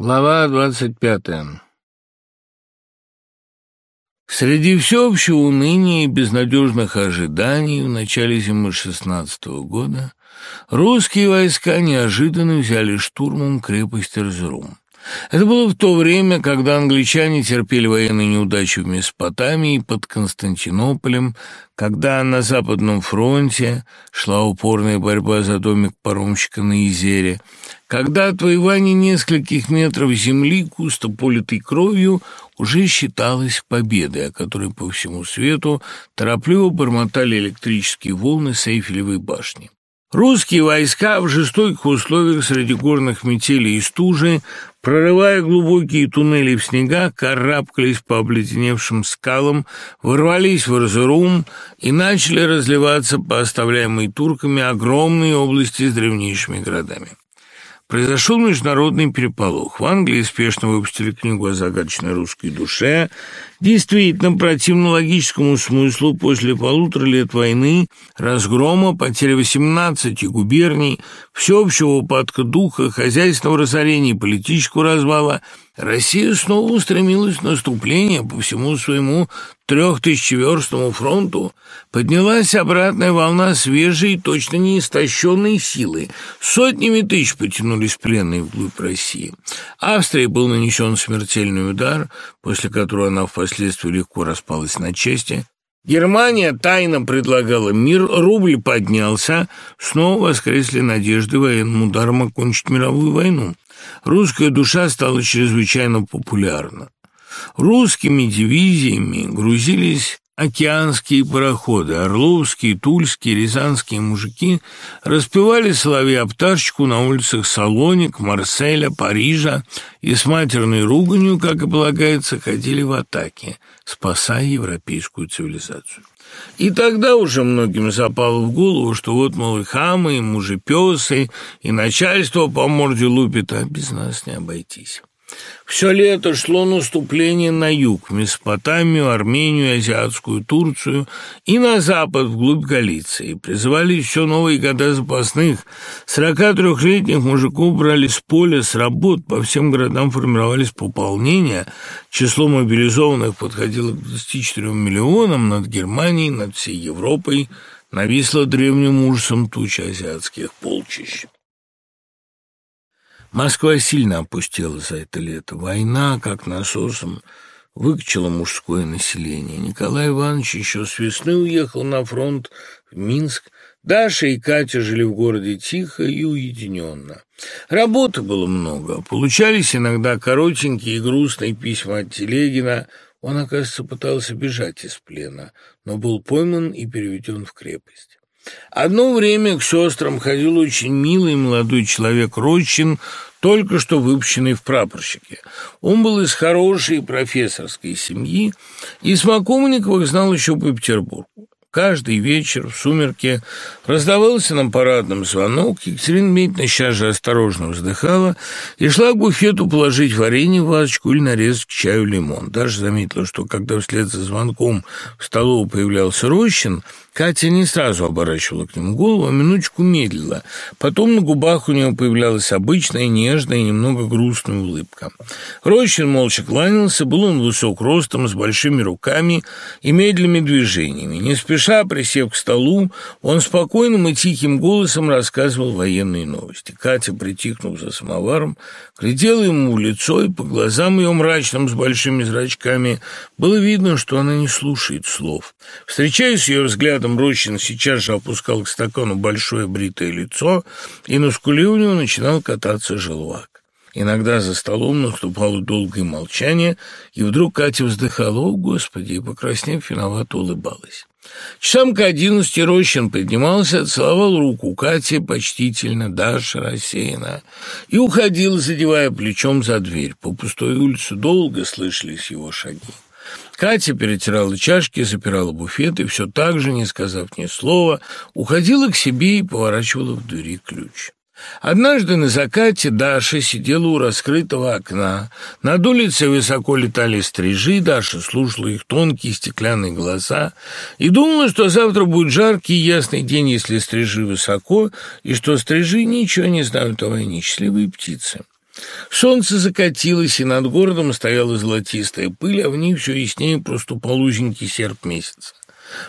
Глава двадцать пятая Среди всеобщего уныния и безнадежных ожиданий в начале зимы шестнадцатого года русские войска неожиданно взяли штурмом крепость Эрзрум. Это было в то время, когда англичане терпели военные неудачи в Месопотамии под Константинополем, когда на Западном фронте шла упорная борьба за домик паромщика на Изере, когда отвоевание нескольких метров земли, густо политой кровью, уже считалось победой, о которой по всему свету торопливо бормотали электрические волны Сейфелевой башни. Русские войска в жестоких условиях среди горных метелей и стужи, прорывая глубокие туннели в снега, карабкались по обледеневшим скалам, ворвались в Эрзерум и начали разливаться по оставляемой турками огромные области с древнейшими городами. Произошел международный переполох. В Англии спешно выпустили книгу о загадочной русской душе. Действительно, противно логическому смыслу, после полутора лет войны, разгрома, потери 18 губерний, всеобщего упадка духа, хозяйственного разорения и политического развала – Россия снова устремилась в наступление по всему своему трехтысячеверстному фронту. Поднялась обратная волна свежей, точно не истощенной силы. Сотнями тысяч потянулись пленные вглубь России. Австрии был нанесен смертельный удар, после которого она впоследствии легко распалась на части. Германия тайно предлагала мир, рубль поднялся, снова воскресли надежды военным ударом окончить мировую войну. Русская душа стала чрезвычайно популярна. Русскими дивизиями грузились океанские пароходы, орловские, тульские, рязанские мужики распевали соловья-пташечку на улицах Салоник, Марселя, Парижа и с матерной руганью, как и полагается, ходили в атаке, спасая европейскую цивилизацию. И тогда уже многим запало в голову, что вот, мол, и хамы, и мужепёсы, и начальство по морде лупит, а без нас не обойтись. Все лето шло наступление на юг, в Месопотамию, Армению, Азиатскую Турцию и на запад, вглубь Галиции. Призывали еще новые года запасных. 43-летних мужиков брали с поля, с работ, по всем городам формировались пополнения. Число мобилизованных подходило к 24 миллионам над Германией, над всей Европой. Нависла древним ужасом туча азиатских полчищ. Москва сильно опустела за это лето. Война, как насосом, выкачала мужское население. Николай Иванович еще с весны уехал на фронт в Минск. Даша и Катя жили в городе тихо и уединенно. Работы было много. Получались иногда коротенькие и грустные письма от Телегина. Он, оказывается, пытался бежать из плена, но был пойман и переведен в крепость. Одно время к сестрам ходил очень милый молодой человек Рочин, только что выпущенный в прапорщике. Он был из хорошей профессорской семьи и Смоковниковых знал еще по Петербургу. Каждый вечер в сумерке раздавался нам парадным звонок. Екатерина Дмитриевна сейчас же осторожно вздыхала и шла к буфету положить варенье в вазочку или нарезать к чаю лимон. Даже заметила, что когда вслед за звонком в столовую появлялся Рощин, Катя не сразу оборачивала к нему голову, а минуточку медлила. Потом на губах у нее появлялась обычная, нежная и немного грустная улыбка. Рощин молча кланялся, был он высок ростом, с большими руками и медленными движениями. Не спеша, присев к столу, он спокойным и тихим голосом рассказывал военные новости. Катя, притихнув за самоваром, глядела ему в лицо, и по глазам ее мрачным с большими зрачками было видно, что она не слушает слов. Встречаясь с ее взглядом, Рядом Рощин сейчас же опускал к стакану большое бритое лицо, и на скуле у него начинал кататься желвак. Иногда за столом наступало долгое молчание, и вдруг Катя вздыхала, «О, Господи!» и, покраснев, виновато улыбалась. Часам к одиннадцати Рощин поднимался, целовал руку Кати почтительно, Даша рассеянно, и уходил, задевая плечом за дверь. По пустой улице долго слышались его шаги. Катя перетирала чашки, запирала буфет и все так же, не сказав ни слова, уходила к себе и поворачивала в двери ключ. Однажды на закате Даша сидела у раскрытого окна. Над улицей высоко летали стрижи, Даша слушала их тонкие стеклянные голоса и думала, что завтра будет жаркий ясный день, если стрижи высоко, и что стрижи ничего не знают о войне, счастливые птицы. Солнце закатилось, и над городом стояла золотистая пыль, а в ней все яснее проступал узенький серп месяца.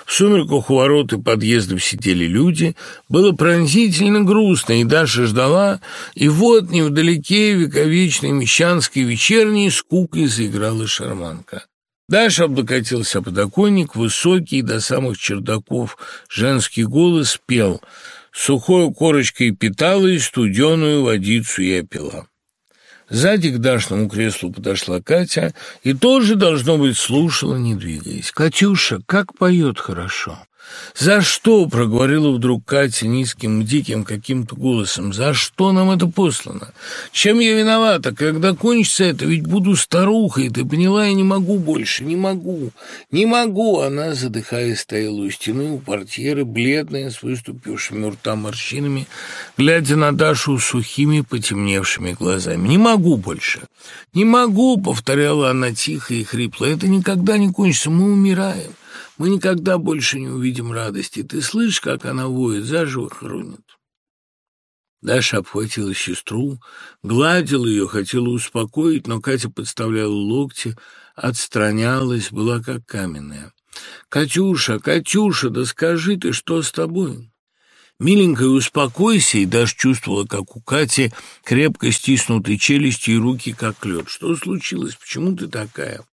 В сумерках у ворот и подъездов сидели люди. Было пронзительно грустно, и Даша ждала, и вот невдалеке вековечной мещанской вечерней скукой заиграла шарманка. Даша облокотился подоконник, высокий до самых чердаков женский голос пел, сухой корочкой питала и студеную водицу я пила. Сзади к Дашному креслу подошла Катя и тоже, должно быть, слушала, не двигаясь. «Катюша, как поет хорошо!» «За что?» — проговорила вдруг Катя низким, диким каким-то голосом. «За что нам это послано? Чем я виновата? Когда кончится это, ведь буду старухой, ты поняла? Я не могу больше, не могу, не могу!» Она, задыхаясь, стояла у стены, у портьеры, бледная, с выступившими рта морщинами, глядя на Дашу сухими, потемневшими глазами. «Не могу больше! Не могу!» — повторяла она тихо и хрипло. «Это никогда не кончится, мы умираем!» Мы никогда больше не увидим радости. Ты слышишь, как она воет, заживо хоронит?» Даша обхватила сестру, гладила ее, хотела успокоить, но Катя подставляла локти, отстранялась, была как каменная. «Катюша, Катюша, да скажи ты, что с тобой?» Миленькая, успокойся, и даже чувствовала, как у Кати крепко стиснуты челюсти и руки, как лед. Что случилось? Почему ты такая?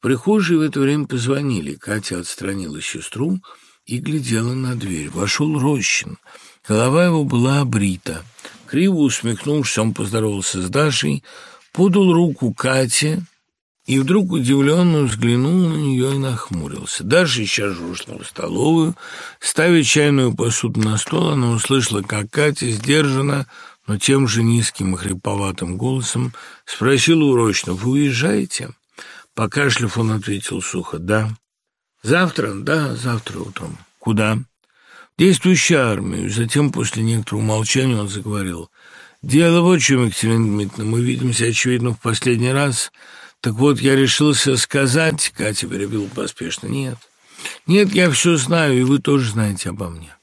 Прихожей в это время позвонили. Катя отстранила сестру и глядела на дверь. Вошел Рощин. Голова его была обрита. Криво усмехнувшись, он поздоровался с Дашей, подал руку Кате и вдруг удивленно взглянул на нее и нахмурился. Даша сейчас же ушла в столовую. Ставя чайную посуду на стол, она услышала, как Катя сдержанно, но тем же низким и хриповатым голосом спросила урочно, «Вы уезжаете?» Покашлив, он ответил сухо «да». «Завтра?» «Да, завтра утром». «Куда?» «Действующую армию». Затем, после некоторого молчания, он заговорил. «Дело вот в чем, Екатерина Дмитриевна, мы видимся, очевидно, в последний раз. Так вот, я решился сказать...» Катя перебила поспешно. «Нет, нет, я все знаю, и вы тоже знаете обо мне».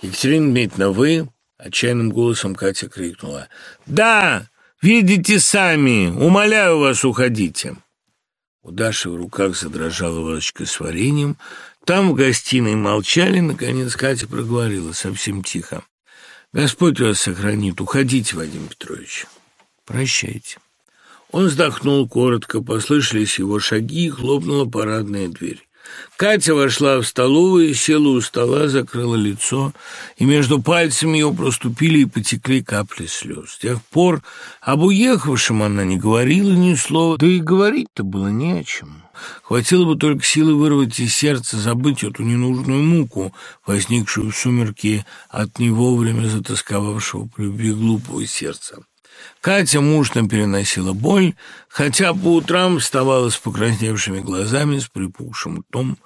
«Екатерина Дмитриевна, вы...» Отчаянным голосом Катя крикнула. «Да! Видите сами! Умоляю вас, уходите!» У Даши в руках задрожала вазочка с вареньем. Там в гостиной молчали. Наконец Катя проговорила совсем тихо. «Господь вас сохранит. Уходите, Вадим Петрович. Прощайте». Он вздохнул коротко, послышались его шаги, хлопнула парадная дверь. Катя вошла в столовую, села у стола, закрыла лицо, и между пальцами ее проступили и потекли капли слез. С тех пор об уехавшем она не говорила ни слова, да и говорить-то было не о чем. Хватило бы только силы вырвать из сердца, забыть эту ненужную муку, возникшую в сумерки от него время затасковавшего по любви глупого сердца. Катя мужно переносила боль, хотя по утрам вставала с покрасневшими глазами, с припухшим ртом.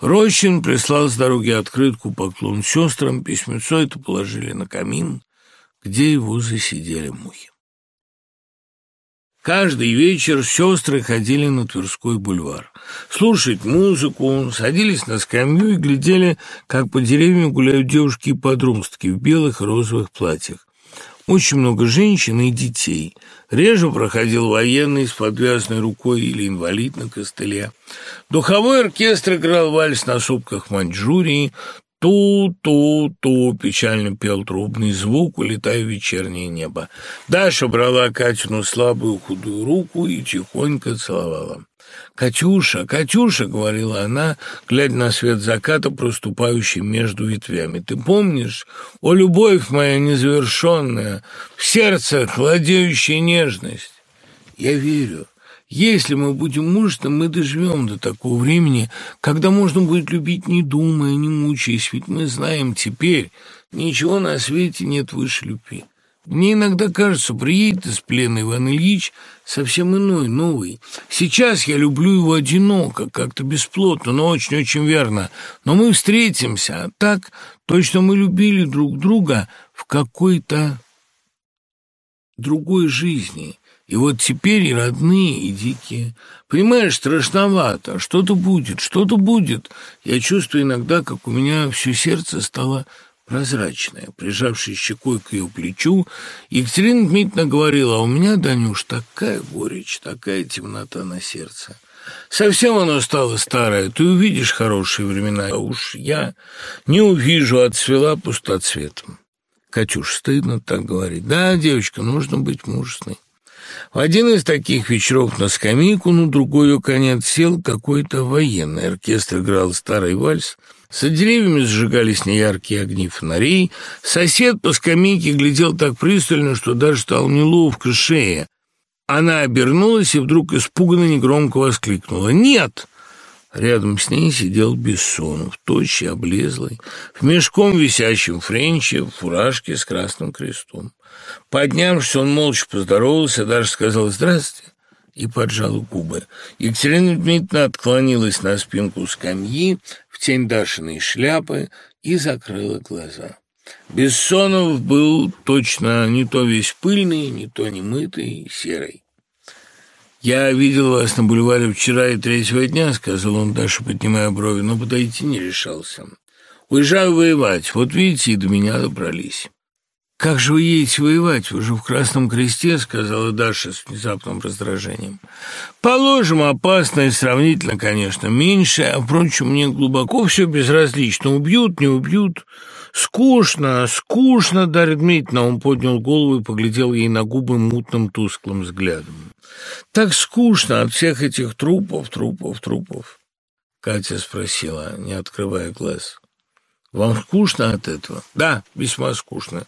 Рощин прислал с дороги открытку поклон сестрам, письмецо это положили на камин, где его засидели мухи. Каждый вечер сестры ходили на Тверской бульвар. Слушать музыку, садились на скамью и глядели, как по деревьям гуляют девушки и подростки в белых розовых платьях. Очень много женщин и детей. Реже проходил военный с подвязанной рукой или инвалид на костыле. Духовой оркестр играл вальс на сопках Маньчжурии. Ту-ту-ту печально пел трубный звук, улетая в вечернее небо. Даша брала Катину слабую худую руку и тихонько целовала. «Катюша, Катюша!» — говорила она, глядя на свет заката, проступающий между ветвями. «Ты помнишь? О, любовь моя незавершенная, в сердце хладеющая нежность!» «Я верю. Если мы будем мужеством, мы доживем до такого времени, когда можно будет любить, не думая, не мучаясь, ведь мы знаем теперь, ничего на свете нет выше любви». Мне иногда кажется, приедет из плена Иван Ильич совсем иной, новый. Сейчас я люблю его одиноко, как-то бесплотно, но очень-очень верно. Но мы встретимся, а так точно мы любили друг друга в какой-то другой жизни. И вот теперь и родные, и дикие. Понимаешь, страшновато. Что-то будет, что-то будет. Я чувствую иногда, как у меня все сердце стало прозрачная. Прижавшись щекой к ее плечу, Екатерина Дмитриевна говорила, а у меня, Данюш, такая горечь, такая темнота на сердце. Совсем оно стало старое, ты увидишь хорошие времена, а уж я не увижу, отцвела пустоцветом. Катюш, стыдно так говорить. Да, девочка, нужно быть мужественной. В один из таких вечеров на скамейку, на другой ее конец сел какой-то военный. Оркестр играл старый вальс. За деревьями сжигались неяркие огни фонарей. Сосед по скамейке глядел так пристально, что даже стал неловко шея. Она обернулась и вдруг испуганно негромко воскликнула «Нет!» Рядом с ней сидел Бессонов, тощий, облезлый, в мешком висящем френче, в фуражке с красным крестом. Поднявшись, он молча поздоровался, даже сказал «Здравствуйте» и поджал губы. Екатерина Дмитриевна отклонилась на спинку скамьи тень Дашиной шляпы и закрыла глаза. Бессонов был точно не то весь пыльный, не то немытый, серый. «Я видел вас на бульваре вчера и третьего дня», — сказал он Даше, поднимая брови, но подойти не решался. «Уезжаю воевать. Вот видите, и до меня добрались». «Как же вы едете воевать? Вы же в Красном Кресте», — сказала Даша с внезапным раздражением. «Положим, опасно и сравнительно, конечно, меньше, а, впрочем, мне глубоко все безразлично. Убьют, не убьют. Скучно, скучно, Дарья Дмитриевна». Он поднял голову и поглядел ей на губы мутным тусклым взглядом. «Так скучно от всех этих трупов, трупов, трупов». Катя спросила, не открывая глаз. Вам скучно от этого? Да, весьма скучно.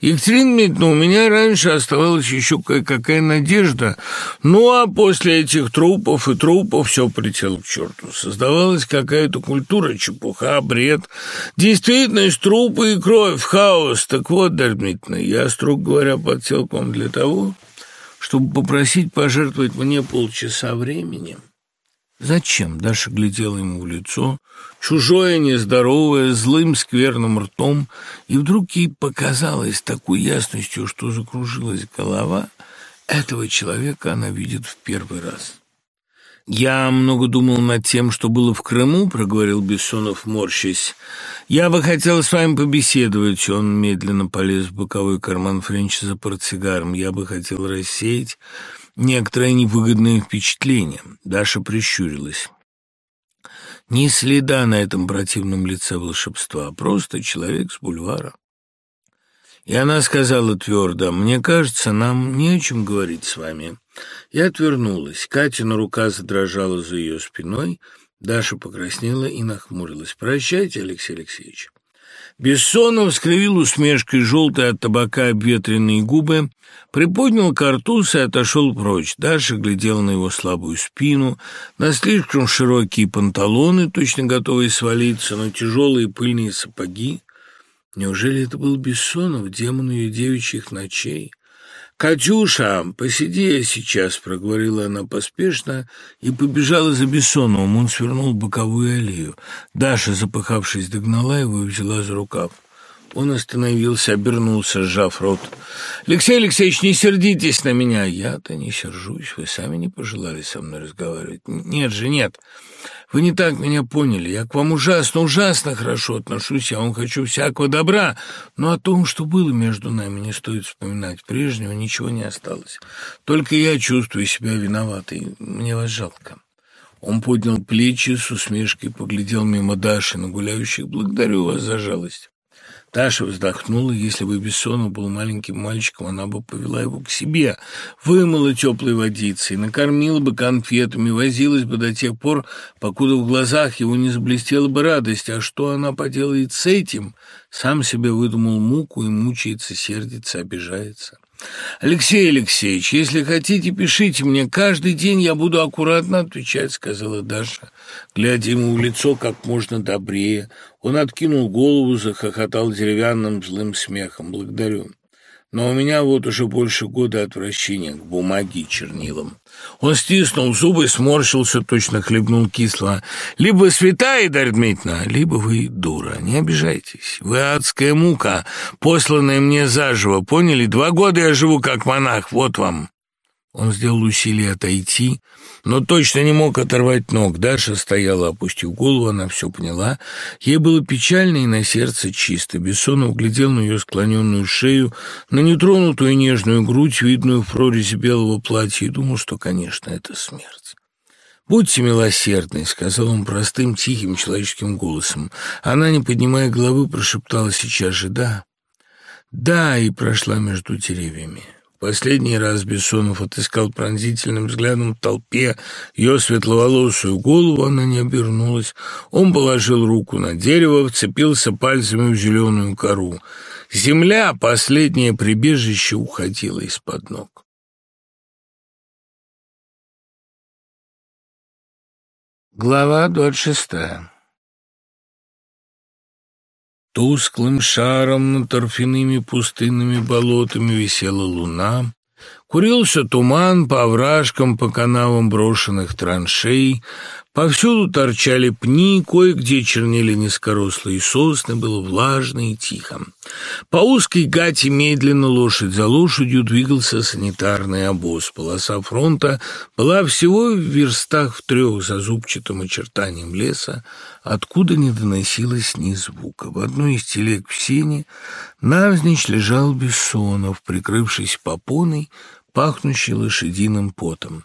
Екатерина Дмитриевна, у меня раньше оставалась еще какая надежда. Ну, а после этих трупов и трупов все прилетело к черту. Создавалась какая-то культура, чепуха, бред. Действительность, трупы и кровь, хаос. Так вот, Дарья Дмитриевна, я, строго говоря, подсел к вам для того, чтобы попросить пожертвовать мне полчаса времени «Зачем?» — Даша глядела ему в лицо, чужое, нездоровое, злым, скверным ртом, и вдруг ей показалось такой ясностью, что закружилась голова. Этого человека она видит в первый раз. «Я много думал над тем, что было в Крыму», — проговорил Бессонов, морщась. «Я бы хотел с вами побеседовать». Он медленно полез в боковой карман Френча за портсигаром. «Я бы хотел рассеять некоторое невыгодное впечатление. Даша прищурилась. Ни следа на этом противном лице волшебства, просто человек с бульвара. И она сказала твердо, «Мне кажется, нам не о чем говорить с вами». Я отвернулась. Катина рука задрожала за ее спиной. Даша покраснела и нахмурилась. «Прощайте, Алексей Алексеевич». Бессонов скривил усмешкой желтые от табака обветренные губы, приподнял картуз и отошел прочь. Даша глядела на его слабую спину, на слишком широкие панталоны, точно готовые свалиться, на тяжелые пыльные сапоги. Неужели это был Бессонов, демон ее девичьих ночей? «Катюша, посиди я сейчас», — проговорила она поспешно и побежала за Бессоновым. Он свернул боковую аллею. Даша, запыхавшись, догнала его и взяла за рукав. Он остановился, обернулся, сжав рот. «Алексей Алексеевич, не сердитесь на меня!» «Я-то не сержусь, вы сами не пожелали со мной разговаривать». «Нет же, нет. Вы не так меня поняли. Я к вам ужасно, ужасно хорошо отношусь. Я вам хочу всякого добра. Но о том, что было между нами, не стоит вспоминать. Прежнего ничего не осталось. Только я чувствую себя виноватой. Мне вас жалко». Он поднял плечи, с усмешкой поглядел мимо Даши на гуляющих. «Благодарю вас за жалость». Таша вздохнула. Если бы Бессонов был маленьким мальчиком, она бы повела его к себе, вымыла теплой водицей, накормила бы конфетами, возилась бы до тех пор, покуда в глазах его не заблестела бы радость. А что она поделает с этим? Сам себе выдумал муку и мучается, сердится, обижается. «Алексей Алексеевич, если хотите, пишите мне. Каждый день я буду аккуратно отвечать», — сказала Даша, глядя ему в лицо как можно добрее. Он откинул голову, захохотал деревянным злым смехом. «Благодарю. Но у меня вот уже больше года отвращения к бумаге и чернилам. Он стиснул зубы, сморщился, точно хлебнул кисло. «Либо святая, Дарья Дмитриевна, либо вы дура. Не обижайтесь. Вы адская мука, посланная мне заживо. Поняли? Два года я живу как монах. Вот вам». Он сделал усилие отойти, но точно не мог оторвать ног. Даша стояла, опустив голову, она все поняла. Ей было печально и на сердце чисто. Бессонов глядел на ее склоненную шею, на нетронутую нежную грудь, видную в прорези белого платья, и думал, что, конечно, это смерть. «Будьте милосердны», — сказал он простым, тихим человеческим голосом. Она, не поднимая головы, прошептала сейчас же «да». «Да», и прошла между деревьями. Последний раз Бессонов отыскал пронзительным взглядом в толпе ее светловолосую голову, она не обернулась. Он положил руку на дерево, вцепился пальцами в зеленую кору. Земля, последнее прибежище, уходила из-под ног. Глава двадцать шестая Тусклым шаром над торфяными пустынными болотами висела луна. Курился туман по овражкам, по канавам брошенных траншей, Повсюду торчали пни, кое-где чернели низкорослые сосны, было влажно и тихо. По узкой гате медленно лошадь за лошадью двигался санитарный обоз. Полоса фронта была всего в верстах в трех за зубчатым очертанием леса, откуда не доносилось ни звука. В одной из телег в сене навзничь лежал Бессонов, прикрывшись попоной, пахнущей лошадиным потом.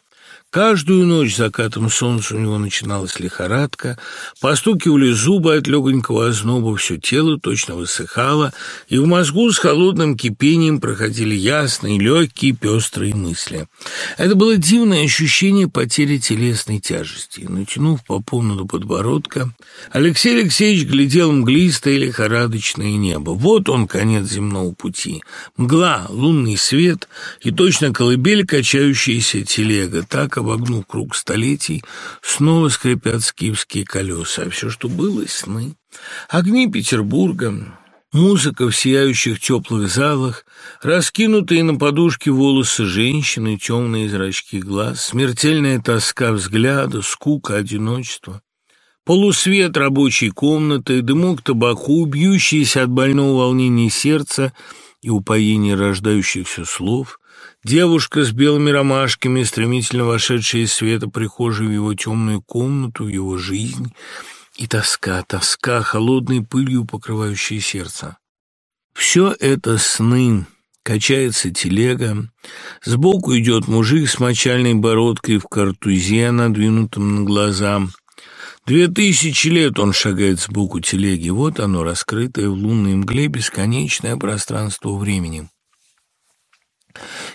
Каждую ночь закатом солнца у него начиналась лихорадка, постукивали зубы от легонького озноба, все тело точно высыхало, и в мозгу с холодным кипением проходили ясные, легкие, пестрые мысли. Это было дивное ощущение потери телесной тяжести. Натянув попону до подбородка, Алексей Алексеевич глядел мглистое лихорадочное небо. Вот он, конец земного пути. Мгла, лунный свет и точно колыбель качающаяся телега. Так обогнув круг столетий, снова скрипят скифские колеса, а все, что было, сны. Огни Петербурга, музыка в сияющих теплых залах, раскинутые на подушке волосы женщины, темные зрачки глаз, смертельная тоска взгляда, скука, одиночество. Полусвет рабочей комнаты, дымок табаку, бьющиеся от больного волнения сердца и упоения рождающихся слов, Девушка с белыми ромашками, стремительно вошедшая из света прихожей в его темную комнату, в его жизнь, и тоска, тоска, холодной пылью покрывающая сердце. Все это сны, качается телега, сбоку идет мужик с мочальной бородкой в картузе, надвинутом на глаза. Две тысячи лет он шагает сбоку телеги, вот оно, раскрытое в лунной мгле бесконечное пространство времени.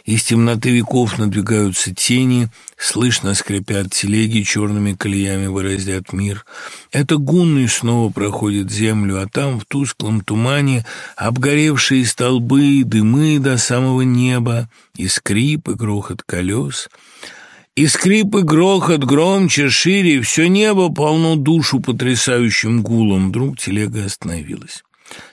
Из темноты веков надвигаются тени, слышно скрипят телеги, черными колеями выразят мир. Это гунны снова проходит землю, а там в тусклом тумане обгоревшие столбы, дымы до самого неба, и скрип, и грохот колес. И скрип и грохот громче, шире, все небо полно душу потрясающим гулом. Вдруг телега остановилась.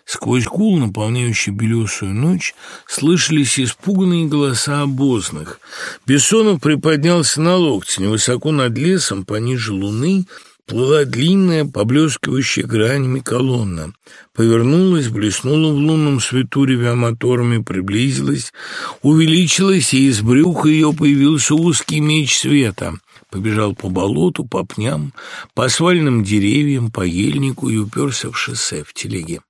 Сквозь гул, наполняющий белесую ночь, слышались испуганные голоса обозных. Бессонов приподнялся на локте, невысоко над лесом, пониже луны, плыла длинная, поблескивающая гранями колонна. Повернулась, блеснула в лунном свету, ревя моторами, приблизилась, увеличилась, и из брюха ее появился узкий меч света. Побежал по болоту, по пням, по свальным деревьям, по ельнику и уперся в шоссе в телеге.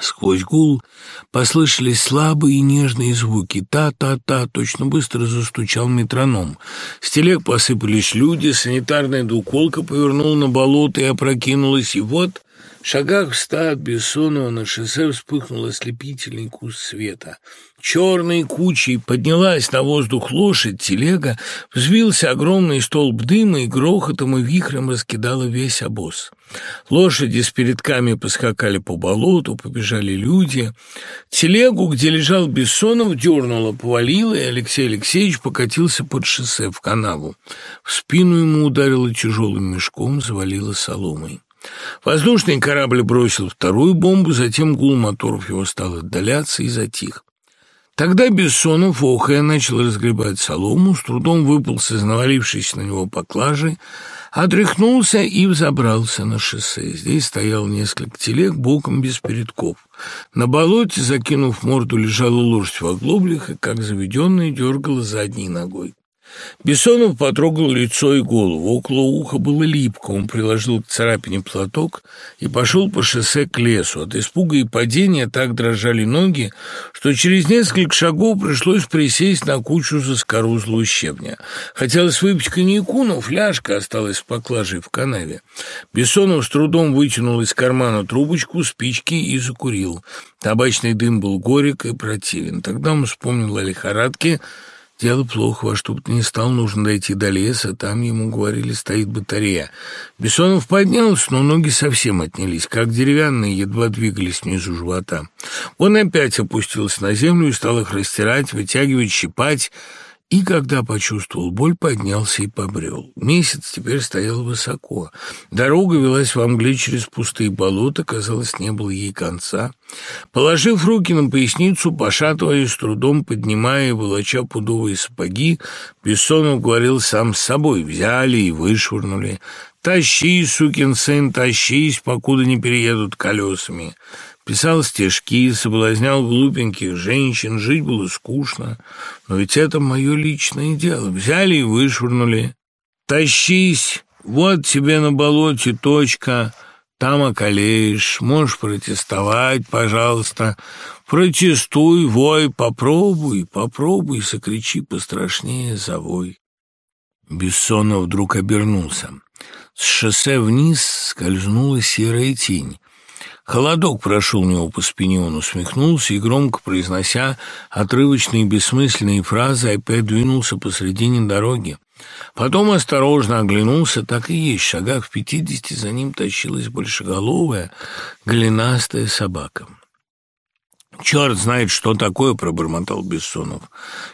Сквозь гул послышались слабые и нежные звуки. Та-та-та, точно быстро застучал метроном. С телег посыпались люди, санитарная двуколка повернула на болото и опрокинулась, и вот шагах в ста от Бессонова на шоссе вспыхнул ослепительный куст света. Черной кучей поднялась на воздух лошадь, телега, взвился огромный столб дыма и грохотом и вихрем раскидала весь обоз. Лошади с передками поскакали по болоту, побежали люди. Телегу, где лежал Бессонов, дернуло, повалило, и Алексей Алексеевич покатился под шоссе в канаву. В спину ему ударило тяжелым мешком, завалило соломой. Воздушный корабль бросил вторую бомбу, затем гул моторов его стал отдаляться и затих. Тогда Бессонов, охая, начал разгребать солому, с трудом выполз из навалившейся на него поклажи, отряхнулся и взобрался на шоссе. Здесь стоял несколько телег, боком без передков. На болоте, закинув морду, лежала лошадь в оглоблях и, как заведенная, дергала задней ногой. Бессонов потрогал лицо и голову. Около уха было липко. Он приложил к царапине платок и пошел по шоссе к лесу. От испуга и падения так дрожали ноги, что через несколько шагов пришлось присесть на кучу заскорузлого щебня. Хотелось выпить коньяку, но фляжка осталась в поклаже в канаве. Бессонов с трудом вытянул из кармана трубочку, спички и закурил. Табачный дым был горек и противен. Тогда он вспомнил о лихорадке, Дело плохо, во что бы то ни стало, нужно дойти до леса, там, ему говорили, стоит батарея. Бессонов поднялся, но ноги совсем отнялись, как деревянные, едва двигались внизу живота. Он опять опустился на землю и стал их растирать, вытягивать, щипать, и когда почувствовал боль, поднялся и побрел. Месяц теперь стоял высоко. Дорога велась во мгле через пустые болота, казалось, не было ей конца. Положив руки на поясницу, пошатываясь, с трудом поднимая и волоча пудовые сапоги, Бессонов говорил сам с собой. Взяли и вышвырнули. «Тащи, сукин сын, тащись, покуда не переедут колесами». Писал стишки, соблазнял глупеньких женщин, жить было скучно. Но ведь это мое личное дело. Взяли и вышвырнули. Тащись, вот тебе на болоте точка, там околеешь, можешь протестовать, пожалуйста. Протестуй, вой, попробуй, попробуй, сокричи пострашнее, завой. Бессонов вдруг обернулся. С шоссе вниз скользнула серая тень. Холодок прошел у него по спине, он усмехнулся и, громко произнося отрывочные бессмысленные фразы, опять двинулся посредине дороги. Потом осторожно оглянулся, так и есть, в шагах в пятидесяти за ним тащилась большеголовая, голенастая собака. «Черт знает, что такое!» — пробормотал Бессонов.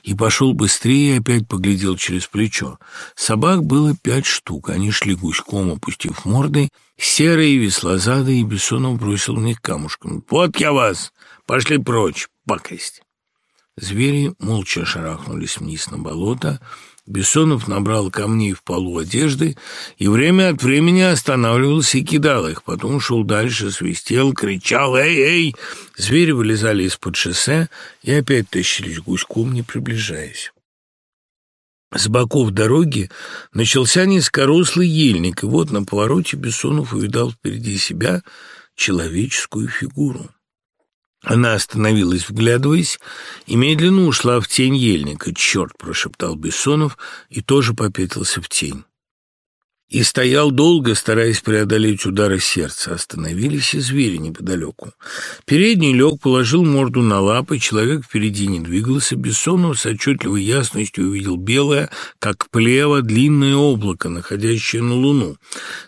И пошел быстрее и опять поглядел через плечо. Собак было пять штук. Они шли гуськом, опустив морды, серые, веслозадые, и Бессонов бросил в них камушками. «Вот я вас! Пошли прочь, пакость!» Звери молча шарахнулись вниз на болото, Бессонов набрал камней в полу одежды и время от времени останавливался и кидал их. Потом шел дальше, свистел, кричал «Эй, эй!». Звери вылезали из-под шоссе и опять тащились гуськом, не приближаясь. С боков дороги начался низкорослый ельник, и вот на повороте Бессонов увидал впереди себя человеческую фигуру. Она остановилась, вглядываясь, и медленно ушла в тень ельника. «Черт!» — прошептал Бессонов и тоже попятился в тень и стоял долго, стараясь преодолеть удары сердца. Остановились и звери неподалеку. Передний лег, положил морду на лапы, человек впереди не двигался. Бессонов с отчетливой ясностью увидел белое, как плево, длинное облако, находящее на луну.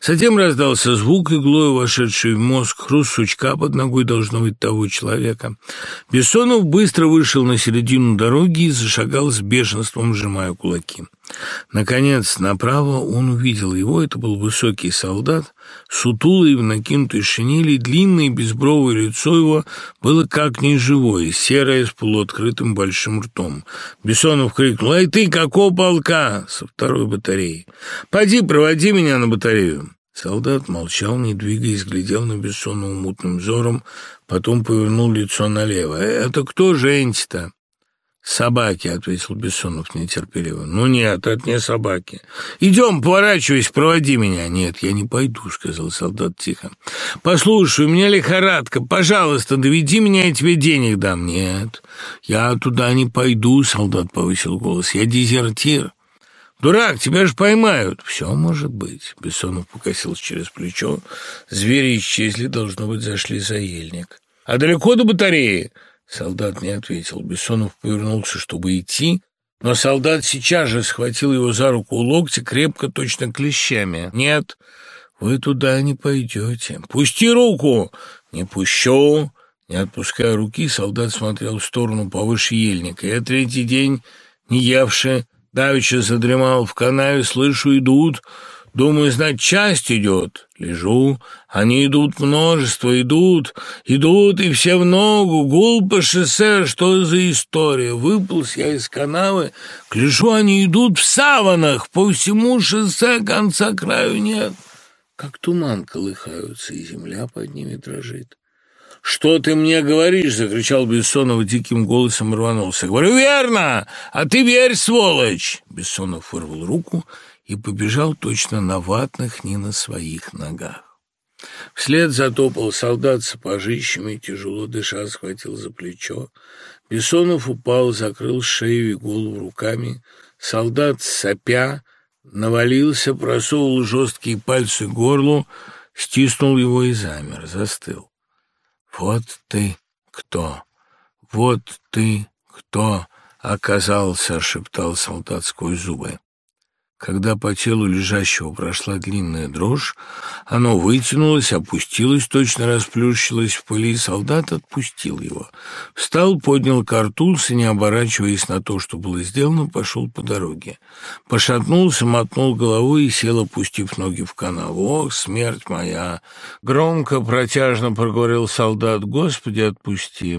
Затем раздался звук, иглой вошедший в мозг, хруст сучка под ногой должно быть того человека. Бессонов быстро вышел на середину дороги и зашагал с бешенством, сжимая кулаки. Наконец, направо он увидел его. Это был высокий солдат, сутулый, в накинутой шинели, длинное безбровое лицо его было как неживое, серое, с полуоткрытым большим ртом. Бессонов крикнул «Эй ты, какого полка?» со второй батареи. «Поди, проводи меня на батарею». Солдат молчал, не двигаясь, глядел на Бессонова мутным взором, потом повернул лицо налево. «Это кто женится-то?» «Собаки», — ответил Бессонов нетерпеливо. «Ну нет, это не собаки. Идем, поворачивайся, проводи меня». «Нет, я не пойду», — сказал солдат тихо. «Послушай, у меня лихорадка. Пожалуйста, доведи меня, я тебе денег дам». «Нет, я туда не пойду», — солдат повысил голос. «Я дезертир». «Дурак, тебя же поймают!» «Все может быть!» Бессонов покосился через плечо. Звери исчезли, должно быть, зашли за ельник. «А далеко до батареи?» Солдат не ответил. Бессонов повернулся, чтобы идти, но солдат сейчас же схватил его за руку у локтя, крепко, точно клещами. «Нет, вы туда не пойдете. Пусти руку!» «Не пущу!» Не отпуская руки, солдат смотрел в сторону повыше ельника. «Я третий день, не явши, давеча задремал в канаве, слышу, идут...» Думаю, знать, часть идет. Лежу. Они идут множество, идут, идут, и все в ногу. Гул по шоссе, что за история? Выполз я из канавы. Гляжу, они идут в саванах. По всему шоссе конца краю нет. Как туман колыхаются, и земля под ними дрожит. «Что ты мне говоришь?» — закричал Бессонов диким голосом рванулся. «Говорю, верно! А ты верь, сволочь!» Бессонов вырвал руку и побежал точно на ватных, не на своих ногах. Вслед затопал солдат сапожищами, тяжело дыша, схватил за плечо. Бессонов упал, закрыл шею и голову руками. Солдат, сопя, навалился, просовывал жесткие пальцы горлу, стиснул его и замер, застыл. «Вот ты кто! Вот ты кто!» оказался, шептал солдат сквозь зубы. Когда по телу лежащего прошла длинная дрожь, оно вытянулось, опустилось, точно расплющилось в пыли, солдат отпустил его. Встал, поднял картуз и, не оборачиваясь на то, что было сделано, пошел по дороге. Пошатнулся, мотнул головой и сел, опустив ноги в канаву. «Ох, смерть моя!» Громко, протяжно проговорил солдат. «Господи, отпусти!»